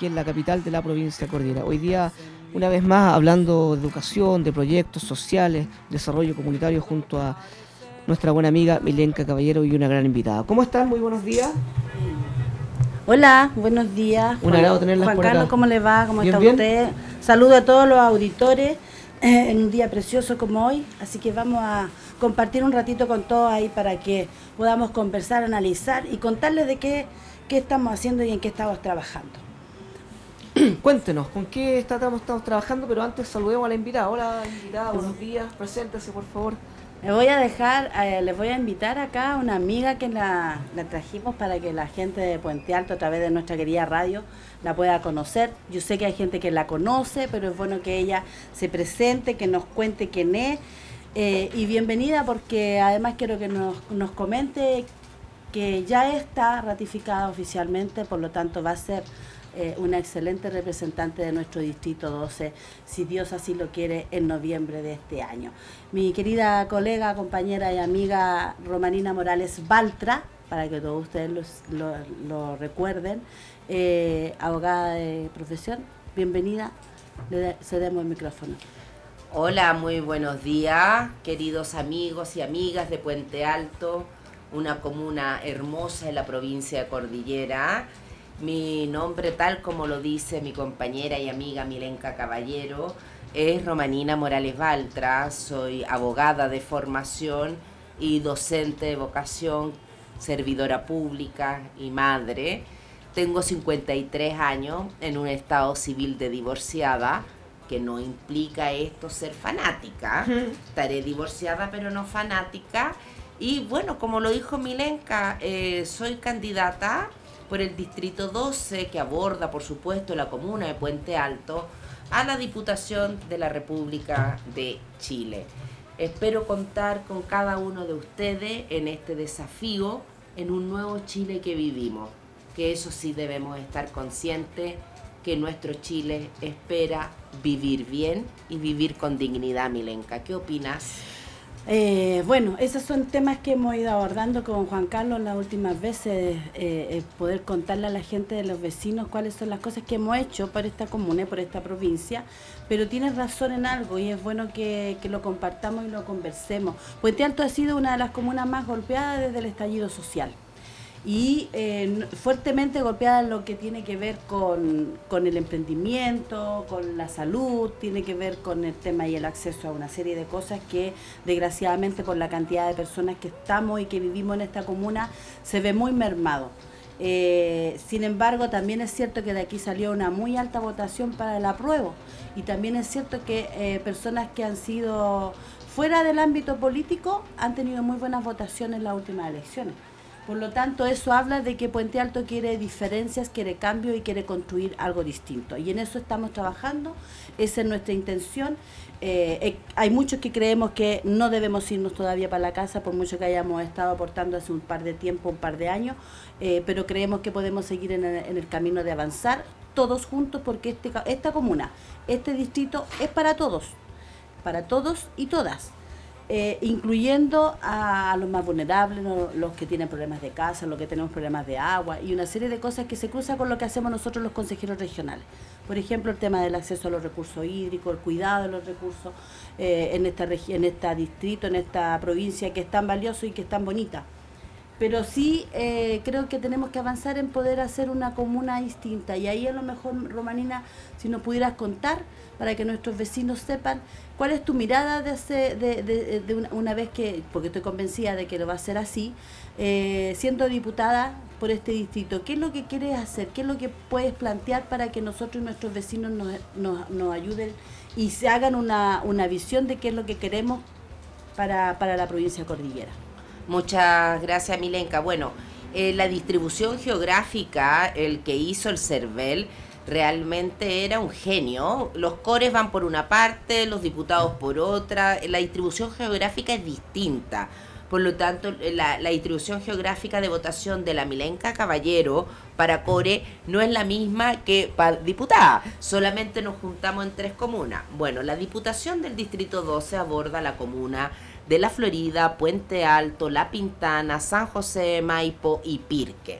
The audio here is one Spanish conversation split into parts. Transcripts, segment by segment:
aquí en la capital de la provincia de Cordillera. Hoy día, una vez más, hablando de educación, de proyectos sociales, desarrollo comunitario junto a nuestra buena amiga Milenka Caballero y una gran invitada. ¿Cómo están? Muy buenos días. Hola, buenos días. Un agrado tenerlas Juan por Carlos, acá. ¿cómo le va? ¿Cómo Bien, está bien. usted? Saludo a todos los auditores eh, en un día precioso como hoy, así que vamos a compartir un ratito con todos ahí para que podamos conversar, analizar y contarles de qué, qué estamos haciendo y en qué estamos trabajando. Cuéntenos, ¿con qué estamos, trabajando? Pero antes saludemos a la invitada. Hola, invitada, buenos días. Preséntese, por favor. Les voy a dejar, eh, les voy a invitar acá a una amiga que la, la trajimos para que la gente de Puente Alto a través de nuestra querida radio la pueda conocer. Yo sé que hay gente que la conoce, pero es bueno que ella se presente, que nos cuente quién es. Eh, y bienvenida porque además quiero que nos, nos comente que ya está ratificada oficialmente, por lo tanto va a ser eh, una excelente representante de nuestro Distrito 12, si Dios así lo quiere, en noviembre de este año. Mi querida colega, compañera y amiga Romanina Morales Baltra, para que todos ustedes los- lo, recuerden, eh, abogada de profesión, bienvenida, le de- cedemos el micrófono. Hola, muy buenos días, queridos amigos y amigas de Puente Alto, una comuna hermosa en la provincia de Cordillera. Mi nombre, tal como lo dice mi compañera y amiga Milenka Caballero, es Romanina Morales Baltra. Soy abogada de formación y docente de vocación, servidora pública y madre. Tengo 53 años en un estado civil de divorciada, que no implica esto ser fanática. Estaré divorciada pero no fanática. Y bueno, como lo dijo Milenka, eh, soy candidata por el Distrito 12, que aborda, por supuesto, la comuna de Puente Alto, a la Diputación de la República de Chile. Espero contar con cada uno de ustedes en este desafío, en un nuevo Chile que vivimos, que eso sí debemos estar conscientes que nuestro Chile espera vivir bien y vivir con dignidad, Milenka. ¿Qué opinas? Eh, bueno, esos son temas que hemos ido abordando con Juan Carlos las últimas veces, eh, eh, poder contarle a la gente de los vecinos cuáles son las cosas que hemos hecho por esta comuna y por esta provincia, pero tienes razón en algo y es bueno que, que lo compartamos y lo conversemos. Puente Alto ha sido una de las comunas más golpeadas desde el estallido social y eh, fuertemente golpeada en lo que tiene que ver con, con el emprendimiento, con la salud, tiene que ver con el tema y el acceso a una serie de cosas que desgraciadamente por la cantidad de personas que estamos y que vivimos en esta comuna se ve muy mermado. Eh, sin embargo, también es cierto que de aquí salió una muy alta votación para el apruebo y también es cierto que eh, personas que han sido fuera del ámbito político han tenido muy buenas votaciones en las últimas elecciones. Por lo tanto, eso habla de que Puente Alto quiere diferencias, quiere cambio y quiere construir algo distinto. Y en eso estamos trabajando, esa es nuestra intención. Eh, eh, hay muchos que creemos que no debemos irnos todavía para la casa, por mucho que hayamos estado aportando hace un par de tiempo, un par de años, eh, pero creemos que podemos seguir en el, camino de avanzar todos juntos porque este, esta comuna, este distrito es para todos, para todos y todas eh, incluyendo a, los más vulnerables, los que tienen problemas de casa, los que tenemos problemas de agua y una serie de cosas que se cruzan con lo que hacemos nosotros los consejeros regionales. Por ejemplo, el tema del acceso a los recursos hídricos, el cuidado de los recursos eh, en esta en este distrito, en esta provincia que es tan valioso y que es tan bonita. Pero sí eh, creo que tenemos que avanzar en poder hacer una comuna distinta. Y ahí a lo mejor, Romanina, si nos pudieras contar para que nuestros vecinos sepan cuál es tu mirada de, hace- de, de- de una, vez que, porque estoy convencida de que lo va a hacer así, eh, siendo diputada por este distrito, ¿qué es lo que quieres hacer? ¿Qué es lo que puedes plantear para que nosotros y nuestros vecinos nos, ayuden y se hagan una, una visión de qué es lo que queremos para, para la provincia cordillera? Muchas gracias, Milenka. Bueno, eh, la distribución geográfica, el que hizo el CERVEL, realmente era un genio. Los cores van por una parte, los diputados por otra. La distribución geográfica es distinta. Por lo tanto, la, la distribución geográfica de votación de la Milenka Caballero para Core no es la misma que para diputada. Solamente nos juntamos en tres comunas. Bueno, la diputación del Distrito 12 aborda la comuna de La Florida, Puente Alto, La Pintana, San José Maipo y Pirque.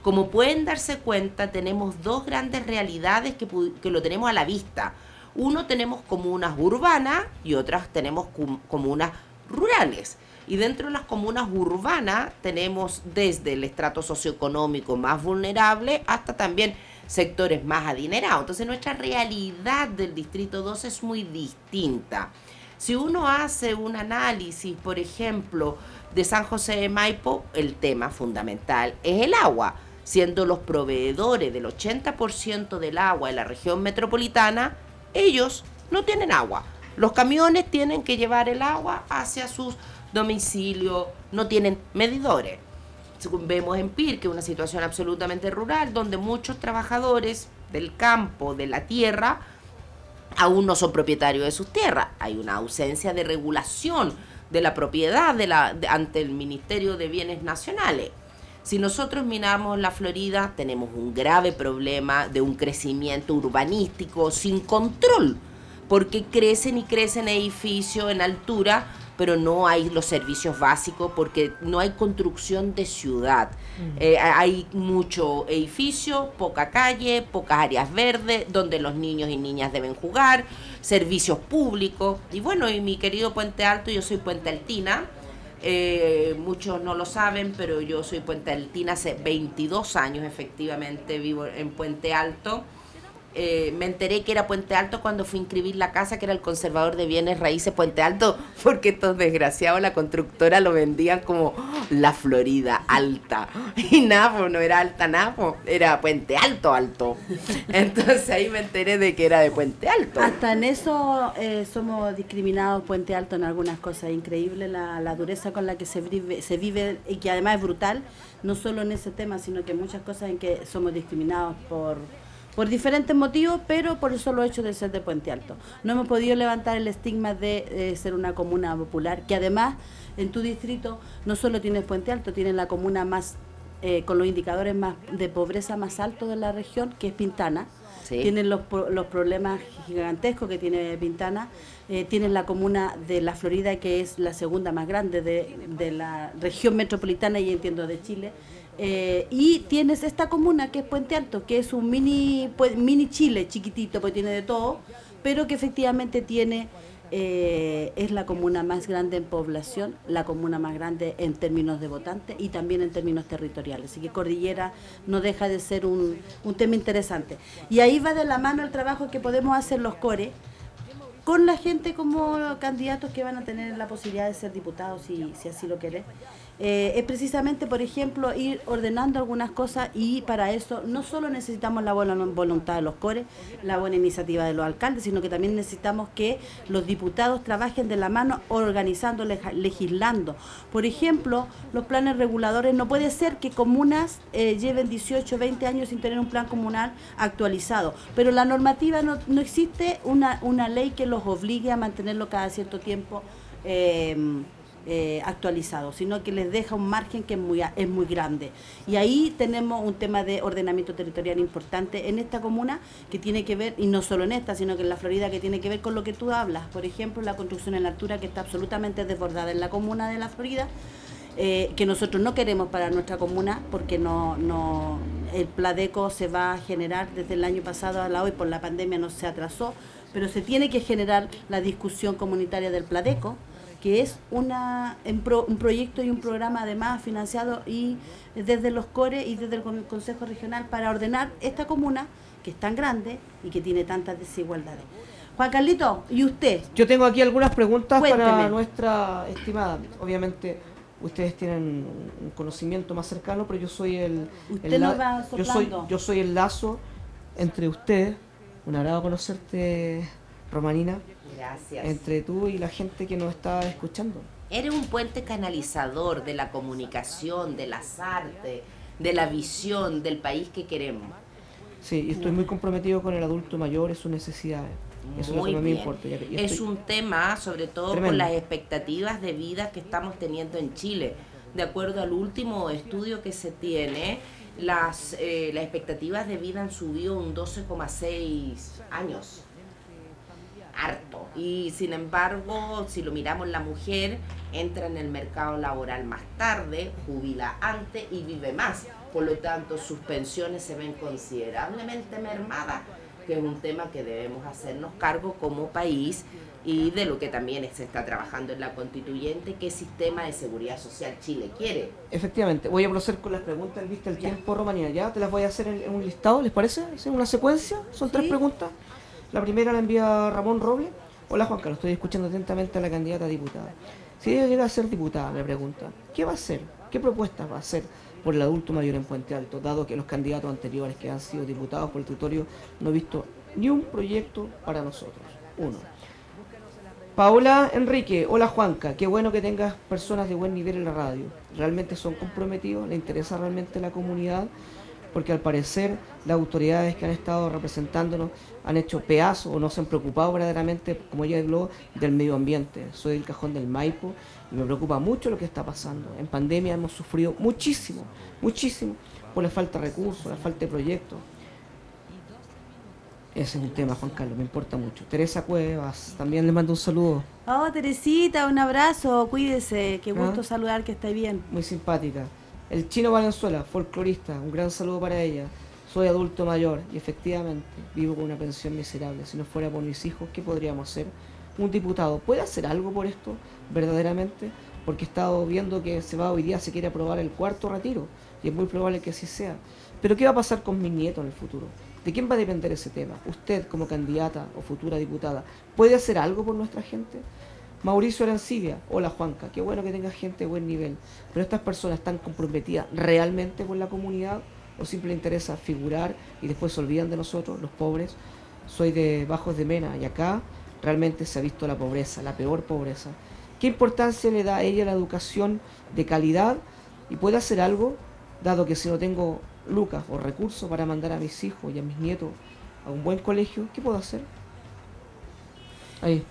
Como pueden darse cuenta, tenemos dos grandes realidades que, que lo tenemos a la vista. Uno tenemos comunas urbanas y otras tenemos comunas rurales. Y dentro de las comunas urbanas tenemos desde el estrato socioeconómico más vulnerable hasta también sectores más adinerados. Entonces nuestra realidad del Distrito 2 es muy distinta. Si uno hace un análisis, por ejemplo, de San José de Maipo, el tema fundamental es el agua, siendo los proveedores del 80% del agua de la región metropolitana, ellos no tienen agua. Los camiones tienen que llevar el agua hacia sus domicilios, no tienen medidores. Vemos en PIR que es una situación absolutamente rural, donde muchos trabajadores del campo, de la tierra, aún no son propietarios de sus tierras. Hay una ausencia de regulación de la propiedad ante el Ministerio de Bienes Nacionales. Si nosotros miramos la Florida, tenemos un grave problema de un crecimiento urbanístico sin control, porque crecen y crecen edificios en altura pero no hay los servicios básicos porque no hay construcción de ciudad. Mm. Eh, hay mucho edificio, poca calle, pocas áreas verdes donde los niños y niñas deben jugar, servicios públicos. Y bueno, y mi querido Puente Alto, yo soy Puente Altina. Eh, muchos no lo saben, pero yo soy Puente Altina hace 22 años efectivamente, vivo en Puente Alto. Eh, me enteré que era Puente Alto cuando fui a inscribir la casa, que era el conservador de bienes raíces Puente Alto, porque estos desgraciados, la constructora lo vendían como la Florida alta. Y nada, pues, no era alta nada, pues, era Puente Alto alto. Entonces ahí me enteré de que era de Puente Alto. Hasta en eso eh, somos discriminados Puente Alto en algunas cosas. Increíble la, la dureza con la que se vive, se vive y que además es brutal, no solo en ese tema, sino que muchas cosas en que somos discriminados por por diferentes motivos, pero por el solo hecho de ser de Puente Alto. No hemos podido levantar el estigma de ser una comuna popular, que además en tu distrito no solo tienes Puente Alto, tienes la comuna más eh, con los indicadores más de pobreza más altos de la región, que es Pintana. Tienen los, los problemas gigantescos que tiene Pintana. Eh, tienen la comuna de la Florida, que es la segunda más grande de, de la región metropolitana y entiendo de Chile eh, y tienes esta comuna que es Puente Alto, que es un mini, pues, mini Chile chiquitito, porque tiene de todo, pero que efectivamente tiene, eh, es la comuna más grande en población, la comuna más grande en términos de votantes y también en términos territoriales. Así que Cordillera no deja de ser un, un tema interesante. Y ahí va de la mano el trabajo que podemos hacer los CORE con la gente como candidatos que van a tener la posibilidad de ser diputados si, si así lo quieren eh, es precisamente, por ejemplo, ir ordenando algunas cosas y para eso no solo necesitamos la buena voluntad de los cores, la buena iniciativa de los alcaldes, sino que también necesitamos que los diputados trabajen de la mano organizando, legislando. Por ejemplo, los planes reguladores, no puede ser que comunas eh, lleven 18, 20 años sin tener un plan comunal actualizado, pero la normativa no, no existe una, una ley que los obligue a mantenerlo cada cierto tiempo. Eh, eh, actualizado, sino que les deja un margen que es muy, es muy grande. Y ahí tenemos un tema de ordenamiento territorial importante en esta comuna que tiene que ver, y no solo en esta, sino que en la Florida, que tiene que ver con lo que tú hablas. Por ejemplo, la construcción en la altura que está absolutamente desbordada en la comuna de la Florida. Eh, que nosotros no queremos para nuestra comuna porque no, no el Pladeco se va a generar desde el año pasado a la hoy por la pandemia no se atrasó, pero se tiene que generar la discusión comunitaria del Pladeco que es una, un proyecto y un programa además financiado y desde los CORE y desde el Consejo Regional para ordenar esta comuna que es tan grande y que tiene tantas desigualdades. Juan Carlito, ¿y usted? Yo tengo aquí algunas preguntas para nuestra estimada. Obviamente ustedes tienen un conocimiento más cercano, pero yo soy el, yo soy yo soy el lazo entre ustedes. Un agrado conocerte, Romanina. Gracias. Entre tú y la gente que nos está escuchando. Eres un puente canalizador de la comunicación, de las artes, de la visión del país que queremos. Sí, y estoy muy comprometido con el adulto mayor y sus necesidades. Eso es lo que me importa. es un tema, sobre todo por las expectativas de vida que estamos teniendo en Chile. De acuerdo al último estudio que se tiene, las, eh, las expectativas de vida han subido un 12,6 años. Y sin embargo, si lo miramos, la mujer entra en el mercado laboral más tarde, jubila antes y vive más. por lo tanto sus pensiones se ven considerablemente mermadas, que es un tema que debemos hacernos cargo como país y de lo que también se está trabajando en la constituyente, qué sistema de seguridad social Chile quiere. Efectivamente, voy a proceder con las preguntas en vista del tiempo, Romanía. Ya te las voy a hacer en, un listado, ¿les parece? ¿En una secuencia? Son tres preguntas. La primera la envía Ramón Roble. Hola Juan Carlos, estoy escuchando atentamente a la candidata a diputada. Si ella llega a ser diputada, me pregunta, ¿qué va a hacer? ¿Qué propuestas va a hacer por el adulto mayor en Puente Alto, dado que los candidatos anteriores que han sido diputados por el territorio no han visto ni un proyecto para nosotros? Uno. Paola Enrique, hola Juanca, qué bueno que tengas personas de buen nivel en la radio. ¿Realmente son comprometidos? ¿Le interesa realmente la comunidad? Porque al parecer las autoridades que han estado representándonos han hecho pedazos o no se han preocupado verdaderamente, como ella habló, del medio ambiente. Soy del cajón del Maipo y me preocupa mucho lo que está pasando. En pandemia hemos sufrido muchísimo, muchísimo por la falta de recursos, la falta de proyectos. Ese es un tema, Juan Carlos, me importa mucho. Teresa Cuevas, también le mando un saludo. Oh, Teresita, un abrazo, cuídese, qué gusto ¿Ah? saludar, que esté bien. Muy simpática. El chino Valenzuela, folclorista, un gran saludo para ella. Soy adulto mayor y efectivamente vivo con una pensión miserable. Si no fuera por mis hijos, ¿qué podríamos hacer? Un diputado, ¿puede hacer algo por esto verdaderamente? Porque he estado viendo que se va hoy día, se quiere aprobar el cuarto retiro y es muy probable que así sea. Pero ¿qué va a pasar con mis nietos en el futuro? ¿De quién va a depender ese tema? Usted como candidata o futura diputada, ¿puede hacer algo por nuestra gente? Mauricio Arancibia, hola Juanca, qué bueno que tenga gente de buen nivel, pero estas personas están comprometidas realmente con la comunidad o simplemente interesa figurar y después se olvidan de nosotros, los pobres. Soy de Bajos de Mena y acá realmente se ha visto la pobreza, la peor pobreza. ¿Qué importancia le da a ella la educación de calidad y puede hacer algo, dado que si no tengo lucas o recursos para mandar a mis hijos y a mis nietos a un buen colegio, ¿qué puedo hacer? Ahí.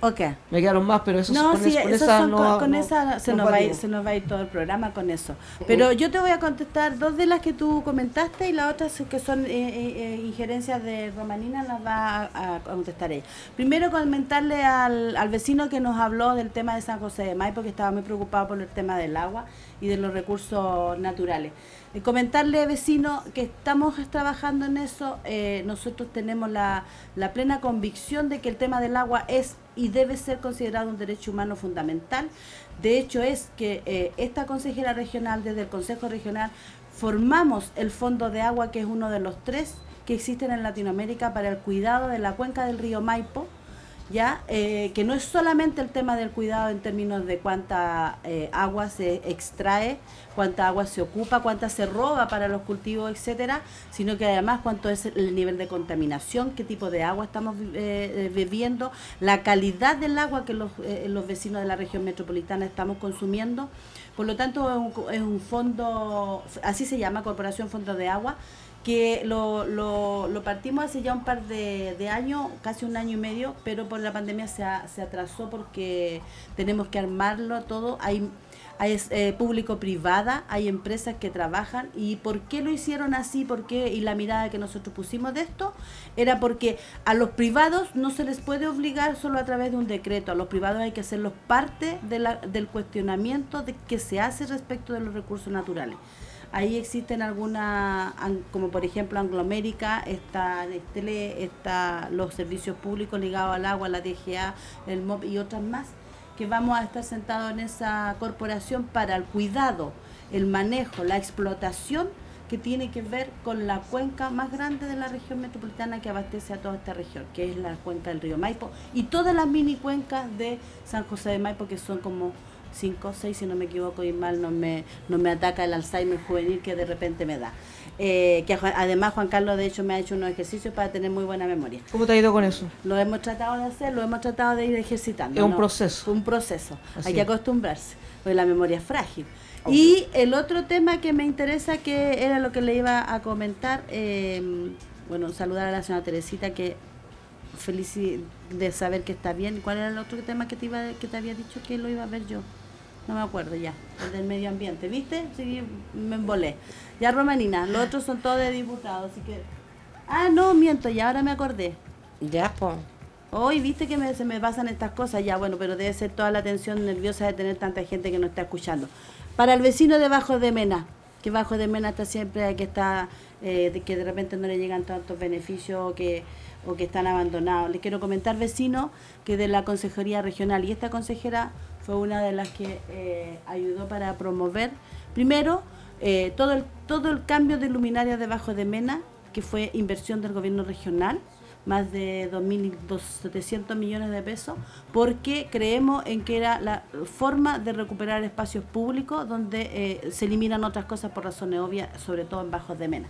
Ok. Me quedaron más, pero eso no, con, sí, con esa, no, con, esa se, nos va a ir, se nos va a ir todo el programa con eso. Pero yo te voy a contestar dos de las que tú comentaste y las otras que son eh, eh, eh, injerencias de Romanina las va a, contestar ella. Primero comentarle al, al vecino que nos habló del tema de San José de Maipo, que estaba muy preocupado por el tema del agua y de los recursos naturales. Comentarle, vecino, que estamos trabajando en eso. Eh, nosotros tenemos la, plena convicción de que el tema del agua es y debe ser considerado un derecho humano fundamental. De hecho, es que eh, esta consejera regional, desde el Consejo Regional, formamos el Fondo de Agua, que es uno de los tres que existen en Latinoamérica para el cuidado de la cuenca del río Maipo ya eh, que no es solamente el tema del cuidado en términos de cuánta eh, agua se extrae, cuánta agua se ocupa, cuánta se roba para los cultivos, etcétera, sino que además cuánto es el nivel de contaminación, qué tipo de agua estamos eh, bebiendo, la calidad del agua que los, los vecinos de la región metropolitana estamos consumiendo. Por lo tanto, es un, es un fondo, así se llama, Corporación Fondo de Agua, que lo, lo, lo, partimos hace ya un par de, de, años, casi un año y medio, pero por la pandemia se, se atrasó porque tenemos que armarlo todo. Hay, hay eh, público-privada, hay empresas que trabajan. ¿Y por qué lo hicieron así? ¿Por qué? Y la mirada que nosotros pusimos de esto era porque a los privados no se les puede obligar solo a través de un decreto. A los privados hay que hacerlos parte de la, del cuestionamiento de que se hace respecto de los recursos naturales. Ahí existen algunas, como por ejemplo Anglomérica, está Nestlé, está los servicios públicos ligados al agua, la DGA, el MOP y otras más, que vamos a estar sentados en esa corporación para el cuidado, el manejo, la explotación que tiene que ver con la cuenca más grande de la región metropolitana que abastece a toda esta región, que es la cuenca del río Maipo y todas las mini cuencas de San José de Maipo, que son como 5 o 6, si no me equivoco y mal no me, no me ataca el Alzheimer juvenil que de repente me da. Eh, que además Juan Carlos de hecho me ha hecho unos ejercicios para tener muy buena memoria. ¿Cómo te ha ido con eso? Lo hemos tratado de hacer, lo hemos tratado de ir ejercitando. Es un proceso. Un proceso. Hay que acostumbrarse, porque la memoria es frágil. Y el otro tema que me interesa, que era lo que le iba a comentar, em, bueno, saludar a la señora Teresita, que feliz de saber que está bien. ¿Cuál era el otro tema que te, iba, que te había dicho que lo iba a ver yo? No me acuerdo ya, el del medio ambiente, ¿viste? Sí, me embolé. Ya Romanina, los otros son todos de diputados, así que... Ah, no, miento, ya ahora me acordé. Ya, pues. Hoy viste que se me pasan estas cosas, ya bueno, pero debe ser toda la tensión nerviosa de tener tanta gente que no está escuchando. Para el vecino de Bajo de Mena, que bajo de Mena está siempre que está, eh, que de repente no le llegan tantos beneficios o que, o que están abandonados. Les quiero comentar, vecinos, que de la Consejería Regional, y esta consejera fue una de las que eh, ayudó para promover, primero, eh, todo, el, todo el cambio de luminarias debajo de Mena, que fue inversión del gobierno regional, más de 2.700 millones de pesos, porque creemos en que era la forma de recuperar espacios públicos donde eh, se eliminan otras cosas por razones obvias, sobre todo en bajos de mena.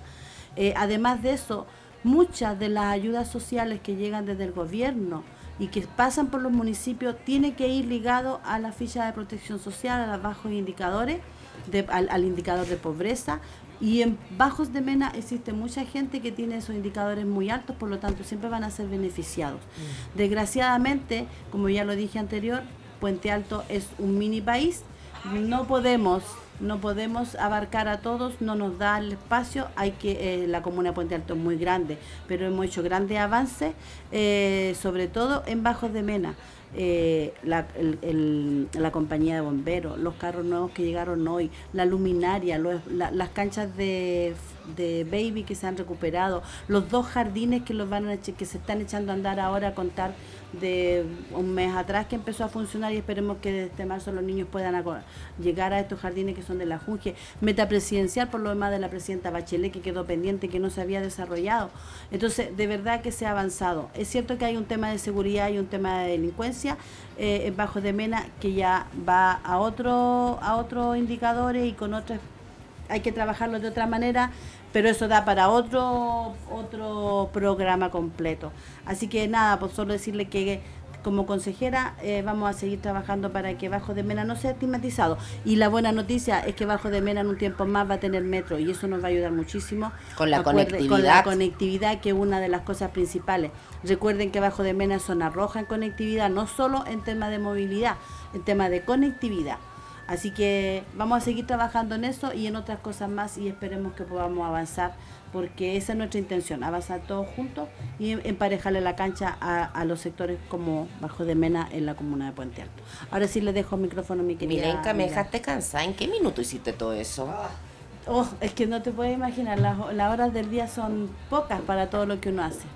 Además de eso, muchas de las ayudas sociales que llegan desde el gobierno y que pasan por los municipios tienen que ir ligado a la ficha de protección social, a los bajos indicadores, al indicador de pobreza, y en bajos de mena existe mucha gente que tiene esos indicadores muy altos, por lo tanto siempre van a ser beneficiados. Mm. Desgraciadamente, como ya lo dije anterior, Puente Alto es un mini país, no podemos no podemos abarcar a todos, no nos da el espacio, hay que eh, la comuna de Puente Alto es muy grande, pero hemos hecho grandes avances, eh, sobre todo en Bajos de Mena. Eh, la, la, compañía de bomberos, los carros nuevos que llegaron hoy, la luminaria, las canchas de, de, baby que se han recuperado, los dos jardines que los van a, que se están echando a andar ahora a contar de un mes atrás que empezó a funcionar y esperemos que desde marzo los niños puedan llegar a estos jardines que son de la Junge. Meta presidencial por lo demás de la presidenta Bachelet que quedó pendiente, que no se había desarrollado. Entonces, de verdad que se ha avanzado. Es cierto que hay un tema de seguridad y un tema de delincuencia eh, bajo de Mena que ya va a otro a otros indicadores y con otras hay que trabajarlo de otra manera, pero eso da para otro otro programa completo. Así que nada, pues solo decirle que como consejera eh, vamos a seguir trabajando para que Bajo de Mena no sea estigmatizado. Y la buena noticia es que Bajo de Mena en un tiempo más va a tener metro y eso nos va a ayudar muchísimo. Con la conectividad. Con la conectividad que es una de las cosas principales. Recuerden que Bajo de Mena es zona roja en conectividad, no solo en tema de movilidad, en tema de conectividad. Así que vamos a seguir trabajando en eso y en otras cosas más y esperemos que podamos avanzar porque esa es nuestra intención, avanzar todos juntos y emparejarle la cancha a, los sectores como Bajo de Mena en la comuna de Puente Alto. Ahora sí le dejo el micrófono a mi querida. Milenka, me dejaste cansada. ¿En qué minuto hiciste todo eso? Oh, es que no te puedes imaginar, las, horas del día son pocas para todo lo que uno hace.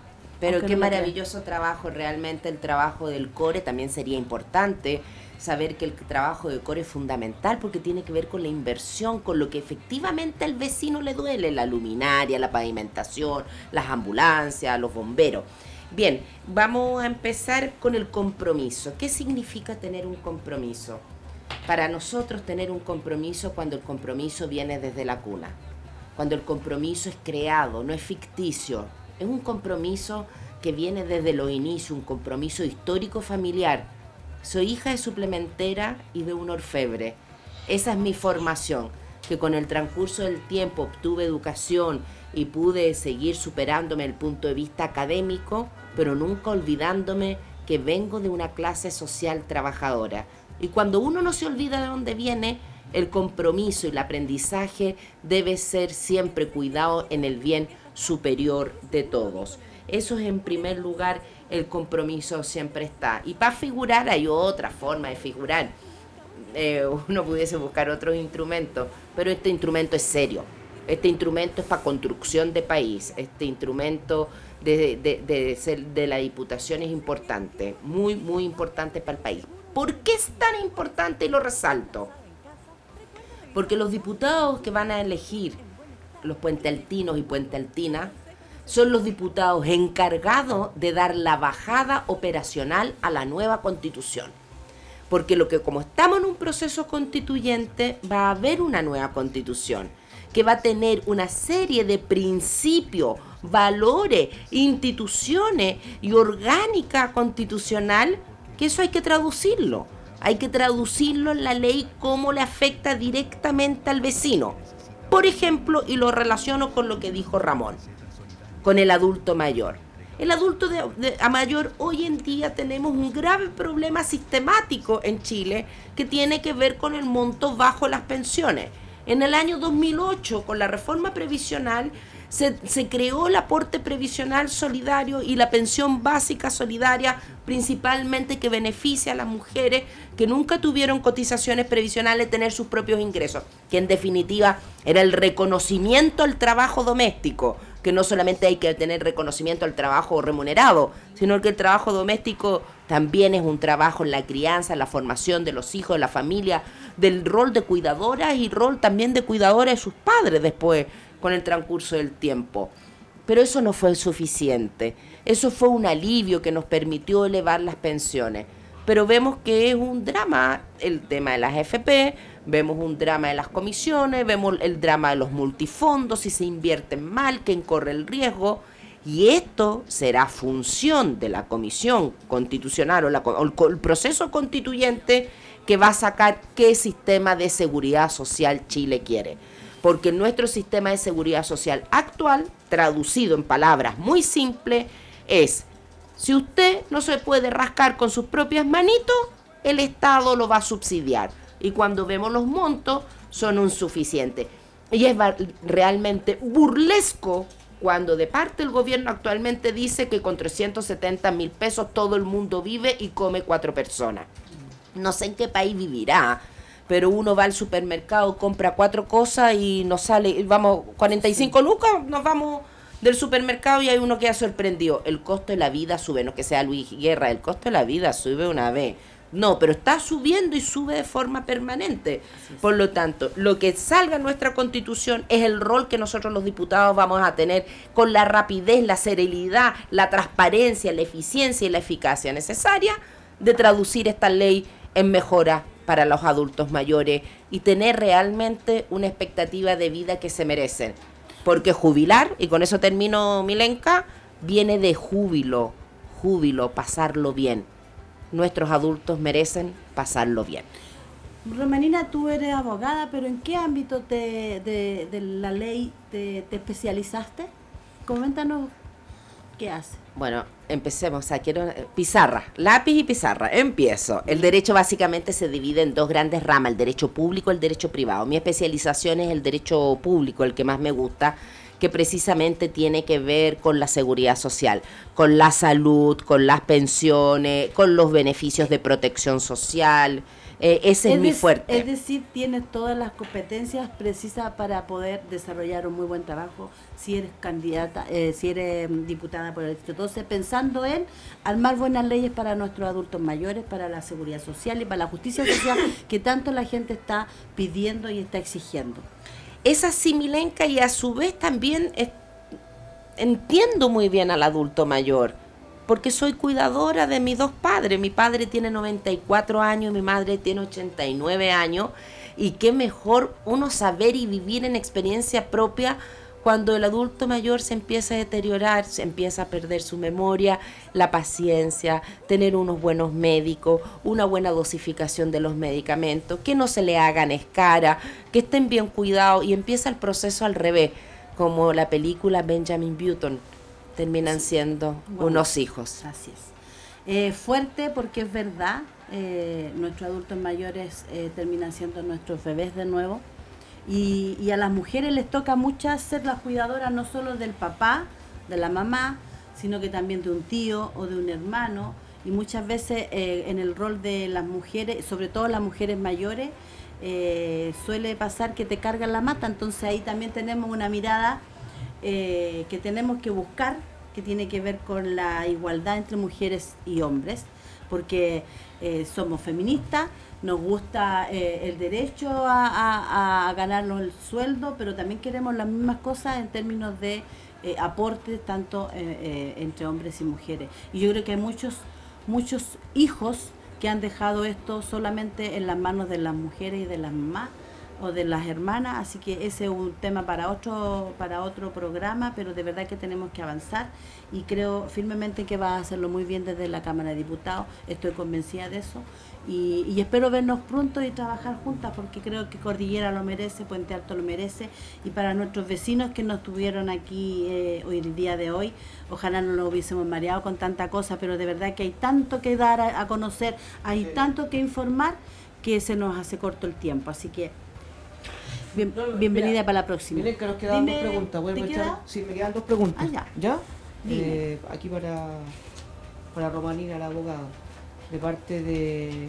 Pero qué maravilloso trabajo, realmente el trabajo del core también sería importante saber que el trabajo de core es fundamental porque tiene que ver con la inversión, con lo que efectivamente al vecino le duele, la luminaria, la pavimentación, las ambulancias, los bomberos. Bien, vamos a empezar con el compromiso. ¿Qué significa tener un compromiso? Para nosotros tener un compromiso cuando el compromiso viene desde la cuna, cuando el compromiso es creado, no es ficticio, es un compromiso que viene desde los inicios, un compromiso histórico familiar, soy hija de suplementera y de un orfebre. Esa es mi formación, que con el transcurso del tiempo obtuve educación y pude seguir superándome el punto de vista académico, pero nunca olvidándome que vengo de una clase social trabajadora. Y cuando uno no se olvida de dónde viene, el compromiso y el aprendizaje debe ser siempre cuidado en el bien superior de todos. Eso es en primer lugar el compromiso siempre está. Y para figurar hay otra forma de figurar. Eh, uno pudiese buscar otros instrumentos, pero este instrumento es serio. Este instrumento es para construcción de país. Este instrumento de, de, ser de la Diputación es importante, muy, muy importante para el país. ¿Por qué es tan importante y lo resalto? Porque los diputados que van a elegir, los puentealtinos y puentealtinas, son los diputados encargados de dar la bajada operacional a la nueva constitución. Porque lo que como estamos en un proceso constituyente, va a haber una nueva constitución que va a tener una serie de principios, valores, instituciones y orgánica constitucional, que eso hay que traducirlo. Hay que traducirlo en la ley cómo le afecta directamente al vecino. Por ejemplo, y lo relaciono con lo que dijo Ramón con el adulto mayor. El adulto a mayor hoy en día tenemos un grave problema sistemático en Chile que tiene que ver con el monto bajo las pensiones. En el año 2008, con la reforma previsional, Se, se, creó el aporte previsional solidario y la pensión básica solidaria, principalmente que beneficia a las mujeres que nunca tuvieron cotizaciones previsionales, tener sus propios ingresos, que en definitiva era el reconocimiento al trabajo doméstico, que no solamente hay que tener reconocimiento al trabajo remunerado, sino que el trabajo doméstico también es un trabajo en la crianza, en la formación de los hijos, de la familia, del rol de cuidadora y rol también de cuidadora de sus padres después, con el transcurso del tiempo. Pero eso no fue suficiente. Eso fue un alivio que nos permitió elevar las pensiones. Pero vemos que es un drama el tema de las FP, Vemos un drama de las comisiones, vemos el drama de los multifondos, si se invierten mal, quién corre el riesgo. Y esto será función de la comisión constitucional o, o el proceso constituyente que va a sacar qué sistema de seguridad social Chile quiere. Porque nuestro sistema de seguridad social actual, traducido en palabras muy simples, es, si usted no se puede rascar con sus propias manitos, el Estado lo va a subsidiar y cuando vemos los montos son insuficientes. Y es realmente burlesco cuando de parte del gobierno actualmente dice que con 370 mil pesos todo el mundo vive y come cuatro personas. No sé en qué país vivirá, pero uno va al supermercado, compra cuatro cosas y nos sale, vamos, 45 lucas, nos vamos del supermercado y hay uno que ha sorprendido. El costo de la vida sube, no que sea Luis Guerra, el costo de la vida sube una vez. No, pero está subiendo y sube de forma permanente. Por lo tanto, lo que salga en nuestra constitución es el rol que nosotros los diputados vamos a tener con la rapidez, la serenidad, la transparencia, la eficiencia y la eficacia necesaria de traducir esta ley en mejora para los adultos mayores y tener realmente una expectativa de vida que se merecen. Porque jubilar, y con eso termino Milenka, viene de júbilo, júbilo, pasarlo bien nuestros adultos merecen pasarlo bien. Romanina, tú eres abogada, pero ¿en qué ámbito de, de la ley te, especializaste? Coméntanos qué hace. Bueno, empecemos. O quiero pizarra, lápiz y pizarra. Empiezo. El derecho básicamente se divide en dos grandes ramas: el derecho público y el derecho privado. Mi especialización es el derecho público, el que más me gusta que precisamente tiene que ver con la seguridad social, con la salud, con las pensiones, con los beneficios de protección social. Eh, ese es, mi fuerte. Es decir, tienes todas las competencias precisas para poder desarrollar un muy buen trabajo si eres candidata, eh, si eres diputada por el distrito. Entonces, pensando en armar buenas leyes para nuestros adultos mayores, para la seguridad social y para la justicia social que tanto la gente está pidiendo y está exigiendo esa similenca y a su vez también entiendo muy bien al adulto mayor, porque soy cuidadora de mis dos padres. Mi padre tiene 94 años, mi madre tiene 89 años, y qué mejor uno saber y vivir en experiencia propia cuando el adulto mayor se empieza a deteriorar, se empieza a perder su memoria, la paciencia, tener unos buenos médicos, una buena dosificación de los medicamentos, que no se le hagan escara, que estén bien cuidados y empieza el proceso al revés, como la película Benjamin Button, terminan siendo unos hijos. Así es. Eh, fuerte porque es verdad, eh, nuestros adultos mayores eh, terminan siendo nuestros bebés de nuevo y, a las mujeres les toca muchas ser las cuidadoras no solo del papá, de la mamá, sino que también de un tío o de un hermano. Y muchas veces eh, en el rol de las mujeres, sobre todo las mujeres mayores, eh, suele pasar que te cargan la mata. Entonces ahí también tenemos una mirada eh, que tenemos que buscar, que tiene que ver con la igualdad entre mujeres y hombres, porque somos feministas, nos gusta eh, el derecho a, a, ganarnos el sueldo, pero también queremos las mismas cosas en términos de eh, aportes tanto eh, entre hombres y mujeres. Y yo creo que hay muchos, muchos hijos que han dejado esto solamente en las manos de las mujeres y de las mamás o de las hermanas, así que ese es un tema para otro para otro programa, pero de verdad que tenemos que avanzar y creo firmemente que va a hacerlo muy bien desde la Cámara de Diputados, estoy convencida de eso y, espero vernos pronto y trabajar juntas porque creo que Cordillera lo merece, Puente Alto lo merece y para nuestros vecinos que nos tuvieron aquí eh, hoy el día de hoy, ojalá no lo hubiésemos mareado con tanta cosa, pero de verdad que hay tanto que dar a, conocer, hay tanto que informar que se nos hace corto el tiempo, así que bienvenida para la próxima. Miren que nos quedan dos preguntas. ¿Te queda? Sí, me quedan dos preguntas. Ah, ya. ¿Ya? Eh, aquí para, para Romanina, la abogada, de parte de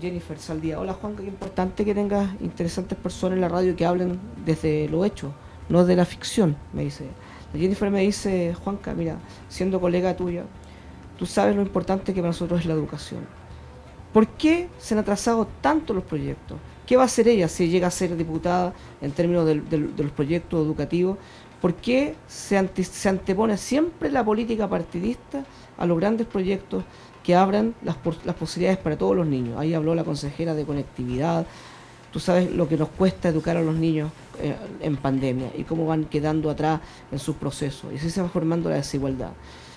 Jennifer Saldía. Hola Juan, qué importante que tengas interesantes personas en la radio que hablen desde lo hecho, no de la ficción, me dice. Jennifer me dice, Juanca, mira, siendo colega tuya, tú sabes lo importante que para nosotros es la educación. ¿Por qué se han atrasado tanto los proyectos? ¿Qué va a hacer ella si llega a ser diputada en términos de, los proyectos educativos? ¿Por qué se, antepone siempre la política partidista a los grandes proyectos que abran las, posibilidades para todos los niños? Ahí habló la consejera de conectividad. Tú sabes lo que nos cuesta educar a los niños eh, en pandemia y cómo van quedando atrás en sus procesos. Y así se va formando la desigualdad.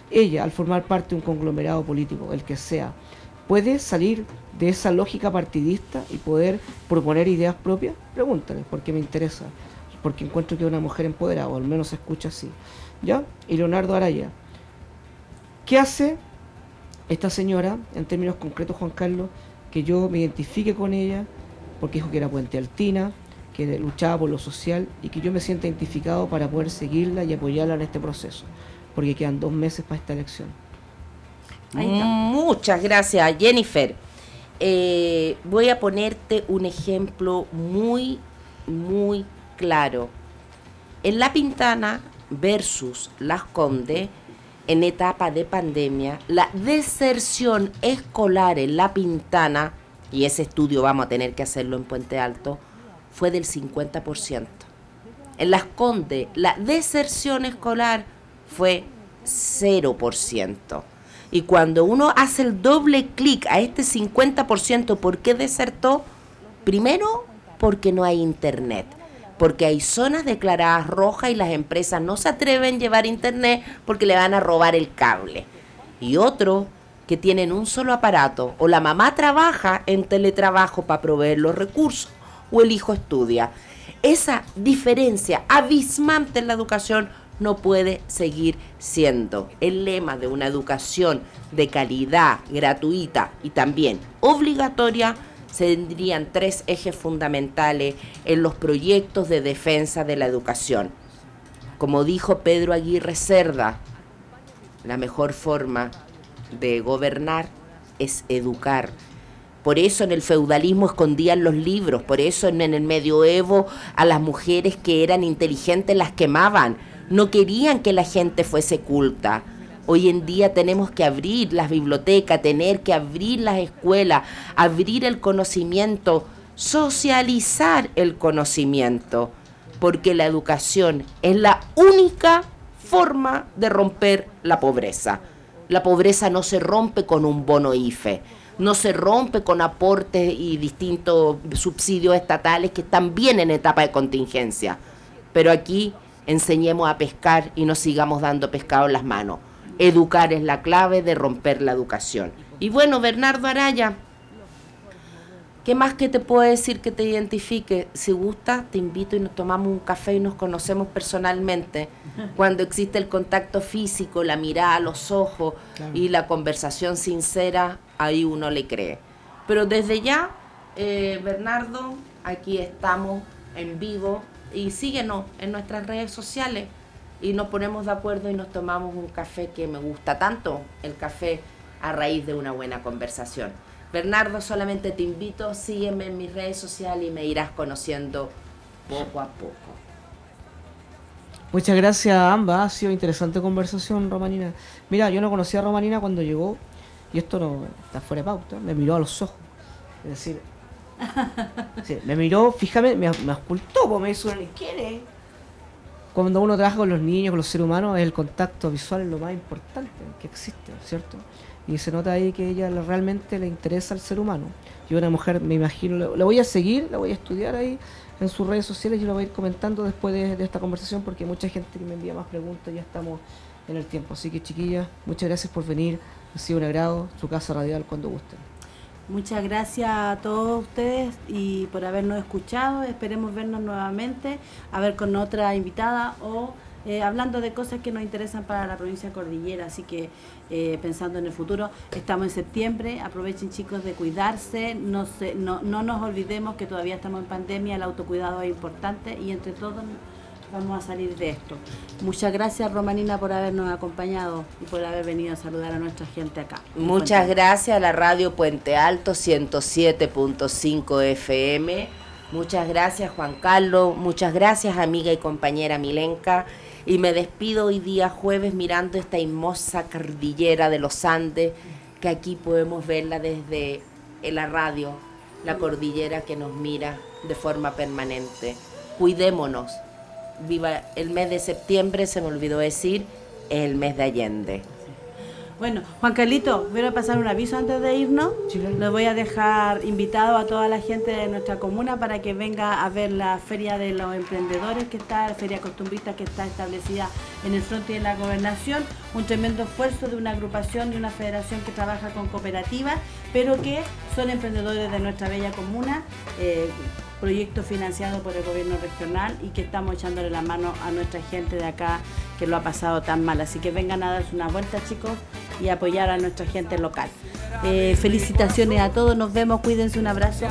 Ella, al formar parte de un conglomerado político, el que sea, puede salir de esa lógica partidista y poder proponer ideas propias? Pregúntale, porque me interesa, porque encuentro que es una mujer empoderada, o al menos se escucha así. ¿Ya? Y Leonardo Araya. ¿Qué hace esta señora, en términos concretos, Juan Carlos, que yo me identifique con ella, porque dijo que era Puente Altina, que luchaba por lo social y que yo me sienta identificado para poder seguirla y apoyarla en este proceso, porque quedan dos meses para esta elección. Muchas gracias, Jennifer. Eh, voy a ponerte un ejemplo muy, muy claro. En La Pintana versus Las Condes, en etapa de pandemia, la deserción escolar en La Pintana, y ese estudio vamos a tener que hacerlo en Puente Alto, fue del 50%. En Las Condes, la deserción escolar fue 0%. Y cuando uno hace el doble clic a este 50%, ¿por qué desertó? Primero, porque no hay internet. Porque hay zonas declaradas rojas y las empresas no se atreven a llevar internet porque le van a robar el cable. Y otro, que tienen un solo aparato. O la mamá trabaja en teletrabajo para proveer los recursos o el hijo estudia. Esa diferencia abismante en la educación no puede seguir siendo. El lema de una educación de calidad, gratuita y también obligatoria tendrían tres ejes fundamentales en los proyectos de defensa de la educación. Como dijo Pedro Aguirre Cerda, la mejor forma de gobernar es educar. Por eso en el feudalismo escondían los libros, por eso en el medioevo a las mujeres que eran inteligentes las quemaban, no querían que la gente fuese culta. Hoy en día tenemos que abrir las bibliotecas, tener que abrir las escuelas, abrir el conocimiento, socializar el conocimiento, porque la educación es la única forma de romper la pobreza. La pobreza no se rompe con un bono IFE, no se rompe con aportes y distintos subsidios estatales que están bien en etapa de contingencia. Pero aquí enseñemos a pescar y no sigamos dando pescado en las manos. Educar es la clave de romper la educación. Y bueno, Bernardo Araya, ¿qué más que te puedo decir que te identifique? Si gusta, te invito y nos tomamos un café y nos conocemos personalmente. Cuando existe el contacto físico, la mirada los ojos y la conversación sincera, ahí uno le cree. Pero desde ya, eh, Bernardo, aquí estamos en vivo y síguenos en nuestras redes sociales y nos ponemos de acuerdo y nos tomamos un café que me gusta tanto, el café a raíz de una buena conversación. Bernardo, solamente te invito, sígueme en mis redes sociales y me irás conociendo poco a poco. Muchas gracias a ambas, ha sido interesante conversación, Romanina. Mira, yo no conocía a Romanina cuando llegó, y esto no está fuera de pauta, me miró a los ojos. Es decir, me miró, fíjame, me, me ocultó, me hizo ¿quién es? Cuando uno trabaja con los niños, con los seres humanos, el contacto visual es lo más importante que existe, ¿cierto? Y se nota ahí que ella realmente le interesa al ser humano. Yo una mujer, me imagino, la voy a seguir, la voy a estudiar ahí en sus redes sociales y lo voy a ir comentando después de, esta conversación porque mucha gente me envía más preguntas ya estamos en el tiempo. Así que chiquillas, muchas gracias por venir. Ha sido un agrado. Su casa radial cuando gusten. Muchas gracias a todos ustedes y por habernos escuchado. Esperemos vernos nuevamente, a ver con otra invitada o eh, hablando de cosas que nos interesan para la provincia de Cordillera, así que eh, pensando en el futuro, estamos en septiembre, aprovechen chicos de cuidarse, no, se, no, no nos olvidemos que todavía estamos en pandemia, el autocuidado es importante y entre todos vamos a salir de esto. Muchas gracias Romanina por habernos acompañado y por haber venido a saludar a nuestra gente acá. Muchas gracias a la radio Puente Alto 107.5 FM. Muchas gracias Juan Carlos, muchas gracias amiga y compañera Milenka. Y me despido hoy día jueves mirando esta hermosa cordillera de los Andes, que aquí podemos verla desde la radio, la cordillera que nos mira de forma permanente. Cuidémonos, viva el mes de septiembre, se me olvidó decir, es el mes de Allende. Bueno, Juan Carlito, voy a pasar un aviso antes de irnos. Lo voy a dejar invitado a toda la gente de nuestra comuna para que venga a ver la Feria de los Emprendedores que está, la Feria Costumbrista que está establecida en el frente de la gobernación. Un tremendo esfuerzo de una agrupación, de una federación que trabaja con cooperativas, pero que son emprendedores de nuestra bella comuna. Eh, proyecto financiado por el gobierno regional y que estamos echándole la mano a nuestra gente de acá que lo ha pasado tan mal. Así que vengan a darse una vuelta chicos y apoyar a nuestra gente local. Eh, felicitaciones a todos, nos vemos, cuídense, un abrazo.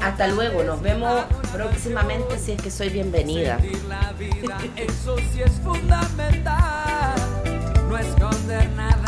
Hasta luego, nos vemos próximamente si es que soy bienvenida. Eso sí es fundamental, no esconder nada.